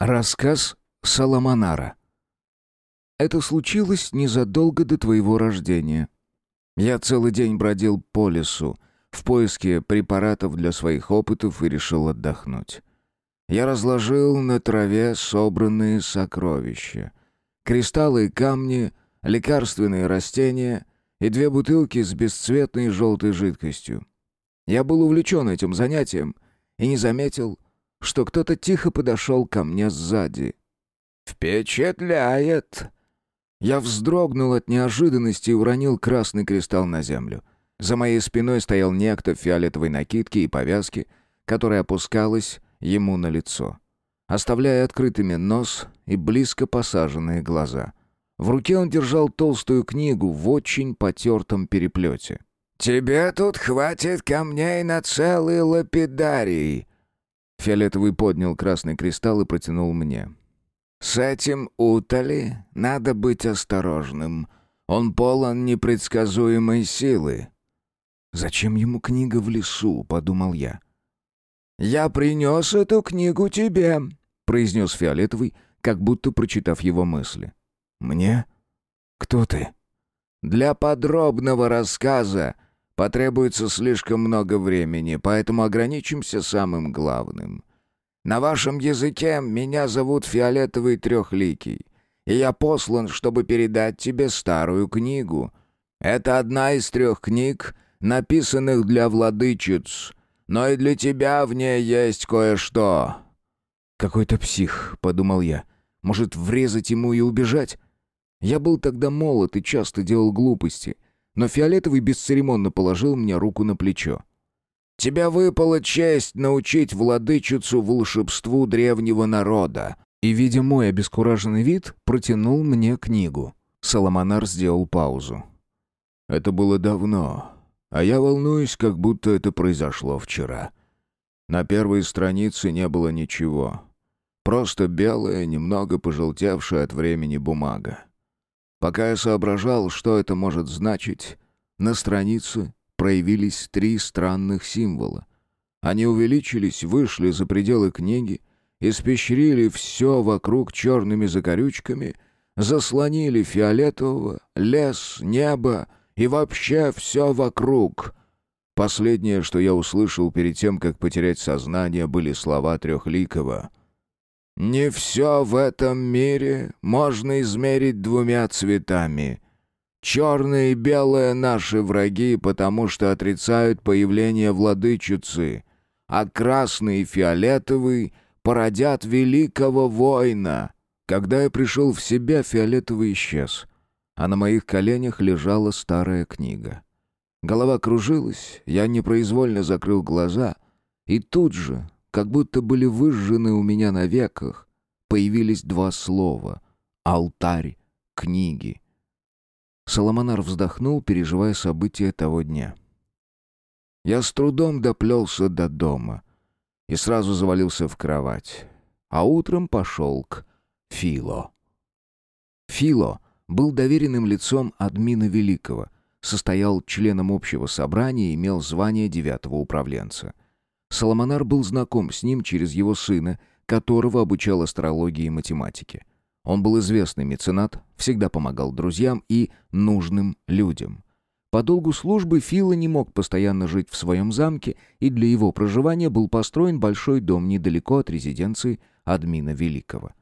Рассказ Соломонара. Это случилось незадолго до твоего рождения. Я целый день бродил по лесу в поиске препаратов для своих опытов и решил отдохнуть. Я разложил на траве собранные сокровища. Кристаллы и камни, лекарственные растения и две бутылки с бесцветной желтой жидкостью. Я был увлечен этим занятием и не заметил, что кто-то тихо подошел ко мне сзади. «Впечатляет!» Я вздрогнул от неожиданности и уронил красный кристалл на землю. За моей спиной стоял некто в фиолетовой накидке и повязке, которая опускалась ему на лицо, оставляя открытыми нос и близко посаженные глаза. В руке он держал толстую книгу в очень потертом переплете. «Тебе тут хватит камней на целый лапидарий», Фиолетовый поднял красный кристалл и протянул мне. «С этим утали надо быть осторожным. Он полон непредсказуемой силы». «Зачем ему книга в лесу?» — подумал я. «Я принес эту книгу тебе», — произнес Фиолетовый, как будто прочитав его мысли. «Мне? Кто ты?» «Для подробного рассказа Потребуется слишком много времени, поэтому ограничимся самым главным. На вашем языке меня зовут Фиолетовый Трехликий, и я послан, чтобы передать тебе старую книгу. Это одна из трех книг, написанных для владычиц, но и для тебя в ней есть кое-что». «Какой-то псих», — подумал я. «Может, врезать ему и убежать?» Я был тогда молод и часто делал глупости — но Фиолетовый бесцеремонно положил мне руку на плечо. «Тебя выпала честь научить владычицу волшебству древнего народа». И, видя мой обескураженный вид, протянул мне книгу. Соломонар сделал паузу. «Это было давно, а я волнуюсь, как будто это произошло вчера. На первой странице не было ничего. Просто белая, немного пожелтевшая от времени бумага. Пока я соображал, что это может значить, на странице проявились три странных символа. Они увеличились, вышли за пределы книги, испещрили все вокруг черными закорючками, заслонили фиолетового, лес, небо и вообще все вокруг. Последнее, что я услышал перед тем, как потерять сознание, были слова Трехликова. Не все в этом мире можно измерить двумя цветами. Черное и белое — наши враги, потому что отрицают появление владычицы, а красный и фиолетовый породят великого воина. Когда я пришел в себя, фиолетовый исчез, а на моих коленях лежала старая книга. Голова кружилась, я непроизвольно закрыл глаза, и тут же как будто были выжжены у меня на веках, появились два слова — алтарь книги. Соломонар вздохнул, переживая события того дня. Я с трудом доплелся до дома и сразу завалился в кровать, а утром пошел к Фило. Фило был доверенным лицом админа Великого, состоял членом общего собрания и имел звание девятого управленца — Соломонар был знаком с ним через его сына, которого обучал астрологии и математике. Он был известный меценат, всегда помогал друзьям и нужным людям. По долгу службы Фила не мог постоянно жить в своем замке, и для его проживания был построен большой дом недалеко от резиденции Админа Великого.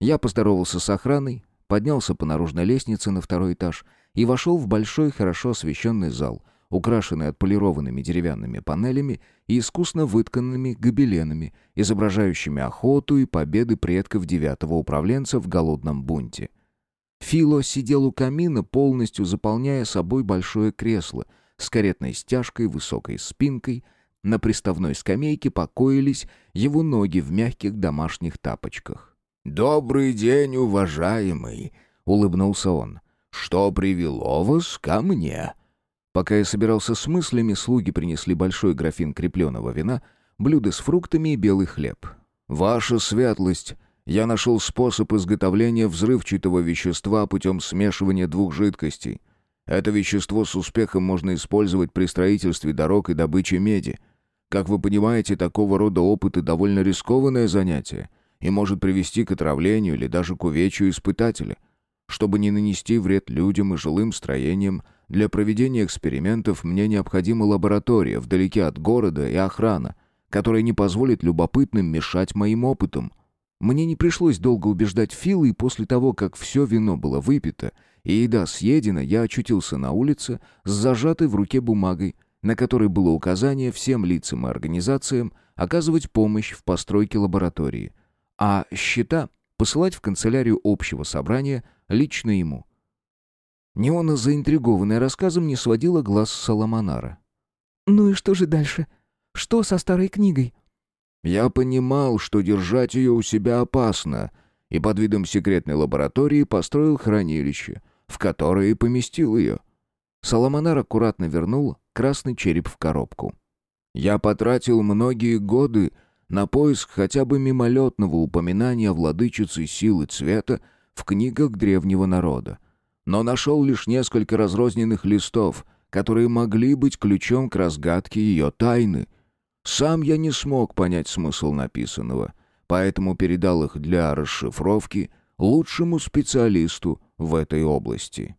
Я поздоровался с охраной, поднялся по наружной лестнице на второй этаж и вошел в большой, хорошо освещенный зал — украшенный отполированными деревянными панелями и искусно вытканными гобеленами, изображающими охоту и победы предков девятого управленца в голодном бунте. Фило сидел у камина, полностью заполняя собой большое кресло с каретной стяжкой, высокой спинкой. На приставной скамейке покоились его ноги в мягких домашних тапочках. «Добрый день, уважаемый!» — улыбнулся он. «Что привело вас ко мне?» Пока я собирался с мыслями, слуги принесли большой графин крепленого вина, блюдо с фруктами и белый хлеб. «Ваша светлость!» Я нашел способ изготовления взрывчатого вещества путем смешивания двух жидкостей. Это вещество с успехом можно использовать при строительстве дорог и добыче меди. Как вы понимаете, такого рода опыты довольно рискованное занятие. и может привести к отравлению или даже к увечью испытателя. Чтобы не нанести вред людям и жилым строениям, для проведения экспериментов мне необходима лаборатория вдалеке от города и охрана, которая не позволит любопытным мешать моим опытам. Мне не пришлось долго убеждать Фила, и после того, как все вино было выпито и еда съедена, я очутился на улице с зажатой в руке бумагой, на которой было указание всем лицам и организациям оказывать помощь в постройке лаборатории, а счета посылать в канцелярию общего собрания лично ему. Неона, заинтригованная рассказом, не сводила глаз с Соломонара. «Ну и что же дальше? Что со старой книгой?» Я понимал, что держать ее у себя опасно, и под видом секретной лаборатории построил хранилище, в которое и поместил ее. Соломонар аккуратно вернул красный череп в коробку. Я потратил многие годы на поиск хотя бы мимолетного упоминания владычицы силы цвета в книгах древнего народа, но нашел лишь несколько разрозненных листов, которые могли быть ключом к разгадке ее тайны — сам я не смог понять смысл написанного, поэтому передал их для расшифровки лучшему специалисту в этой области.